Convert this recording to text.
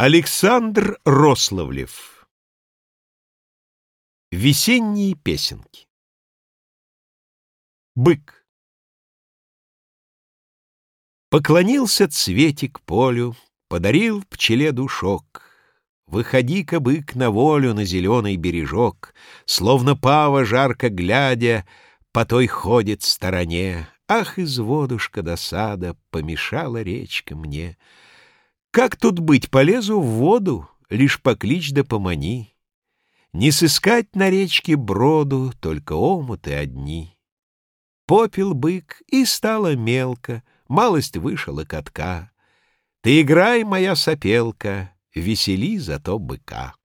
Александр Рославлев Весенние песенки Бык Поклонился цветик полю, Подарил пчеле душок. Выходи-ка, бык, на волю На зеленый бережок, Словно пава, жарко глядя, По той ходит стороне. Ах, изводушка досада, Помешала речка мне — как тут быть, полезу в воду, Лишь поклич да помани. Не сыскать на речке броду, Только омуты одни. Попил бык, и стало мелко, Малость вышла катка. Ты играй, моя сопелка, Весели зато быка.